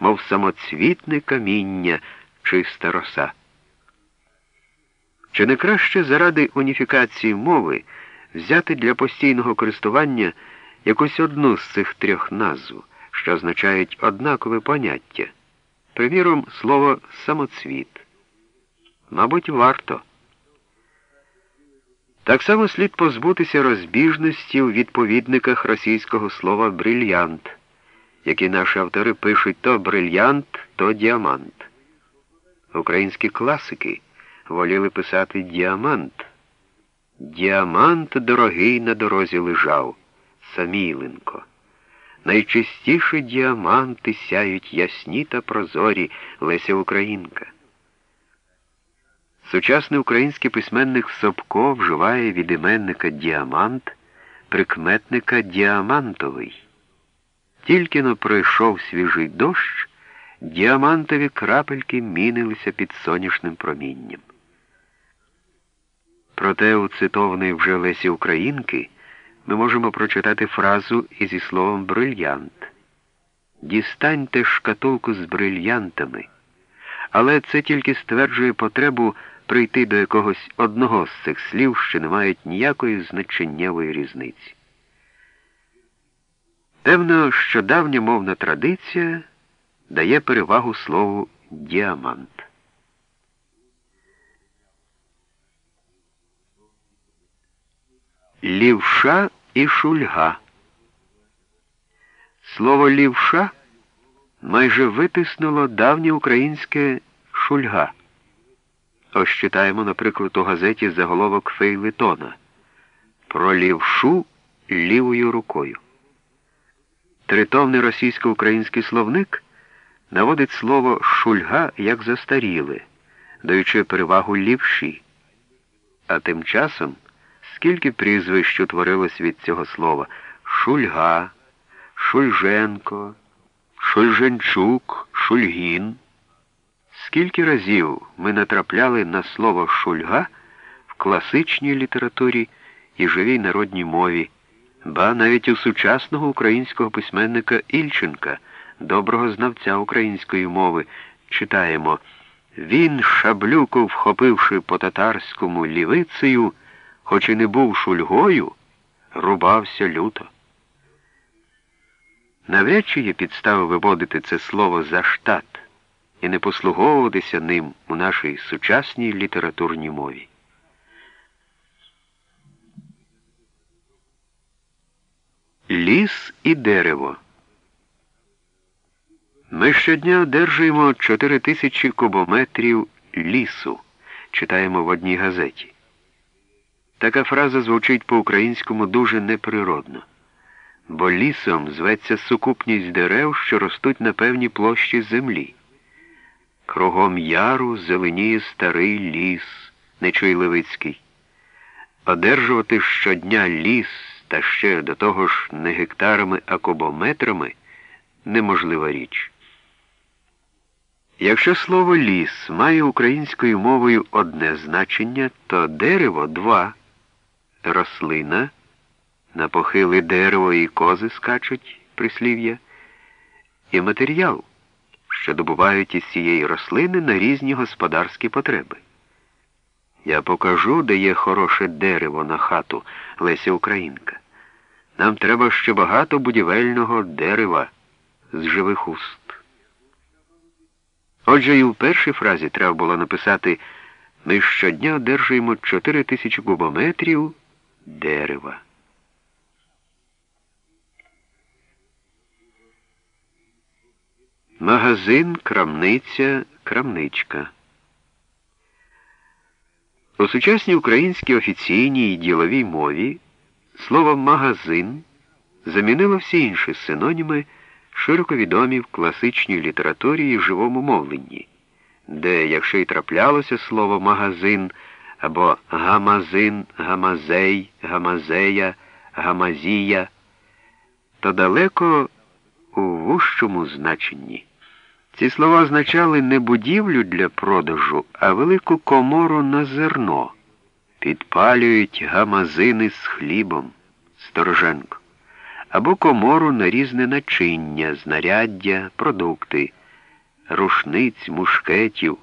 мов самоцвітне каміння, чиста роса. Чи не краще заради уніфікації мови взяти для постійного користування якусь одну з цих трьох назв, що означають однакове поняття? Приміром, слово самоцвіт. Мабуть, варто. Так само слід позбутися розбіжності у відповідниках російського слова брильянт, які наші автори пишуть то брильянт, то діамант. Українські класики воліли писати діамант. Діамант дорогий на дорозі лежав, Саміленко. Найчистіші діаманти сяють ясні та прозорі Леся Українка. Сучасний український письменник Собко вживає від іменника діамант, прикметника діамантовий. Тільки но пройшов свіжий дощ, діамантові крапельки мінилися під сонячним промінням. Проте у цитованої вже Лесі Українки ми можемо прочитати фразу і зі словом брильянт. Дістаньте шкатулку з брильянтами, але це тільки стверджує потребу прийти до якогось одного з цих слів, що не мають ніякої значеннєвої різниці. Певно, що давня мовна традиція дає перевагу слову діамант. Лівша і шульга. Слово лівша майже витиснуло давнє українське шульга. Ось читаємо, наприклад, у газеті заголовок Фейлетона про лівшу лівою рукою. Тритомний російсько-український словник наводить слово шульга як застаріле, даючи перевагу лівші. А тим часом скільки прізвищ утворилось від цього слова Шульга, Шульженко, Шульженчук, Шульгін. Скільки разів ми натрапляли на слово шульга в класичній літературі і живій народній мові, ба навіть у сучасного українського письменника Ільченка, доброго знавця української мови, читаємо Він, шаблюку, вхопивши по татарському лівицею, хоч і не був шульгою, рубався люто. Навряд чи є підстави виводити це слово за штат і не послуговуватися ним у нашій сучасній літературній мові. Ліс і дерево. Ми щодня одержуємо 4 тисячі кубометрів лісу, читаємо в одній газеті. Така фраза звучить по-українському дуже неприродно, бо лісом зветься сукупність дерев, що ростуть на певній площі землі. Кругом яру зеленіє старий ліс, нечуй Левицький. Одержувати щодня ліс та ще до того ж не гектарами, а кубометрами неможлива річ. Якщо слово ліс має українською мовою одне значення, то дерево два. Рослина, на похили дерево і кози скачуть прислів'я, і матеріал що добувають із цієї рослини на різні господарські потреби. Я покажу, де є хороше дерево на хату Леся Українка. Нам треба ще багато будівельного дерева з живих уст. Отже, і в першій фразі треба було написати ми щодня одержуємо 4 тисячі кубометрів дерева. Магазин, крамниця, крамничка. У сучасній українській офіційній діловій мові слово магазин замінило всі інші синоніми, широко відомі в класичній літературі і живому мовленні, де, якщо й траплялося слово магазин або гамазин, гамазей, гамазея, гамазія, то далеко у вущому значенні. Ці слова означали не будівлю для продажу, а велику комору на зерно. Підпалюють гамазини з хлібом, стороженко, або комору на різне начиння, знаряддя, продукти. рушниць, мушкетів,